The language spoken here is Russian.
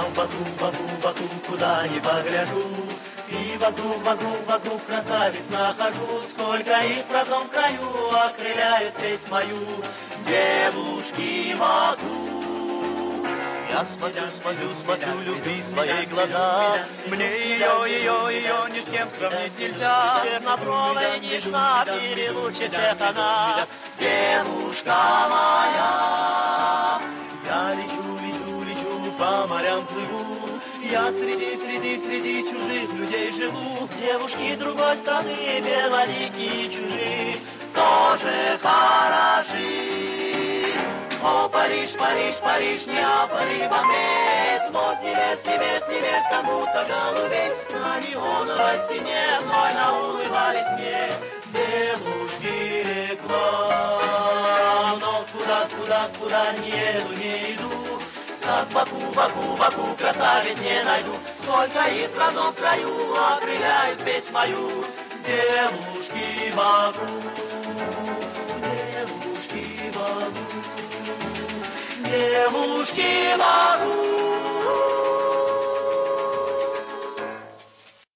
вокруг, вокруг, вокруг, куда ни погляжу. И вокруг, вокруг, вокруг красавиц нахожу, Сколько их в родном краю окрыляют песнь мою. Девушки вокруг. Я смотрю, смотрю, смотрю, люби свои глаза. Мне ее, ее, ее ни с кем сравнить нельзя. Чернобровая, нежна, перелучше всех она. Девушка моя. По морям плыву. Я среди, среди, среди чужих людей живу. Девушки другой страны, белоликие чужие, тоже хороши. О, Париж, Париж, Париж, Неаполь и Бомбей, Свод небес, небес, небес, как будто голубей, На неоновой стене вновь наулыбались мне девушки реклам. Но куда, куда, куда не еду, не иду, как Баку, Баку, Баку, красавиц не найду. Сколько их в родном краю окрыляют песнь мою. Девушки Баку, девушки Баку, девушки Баку.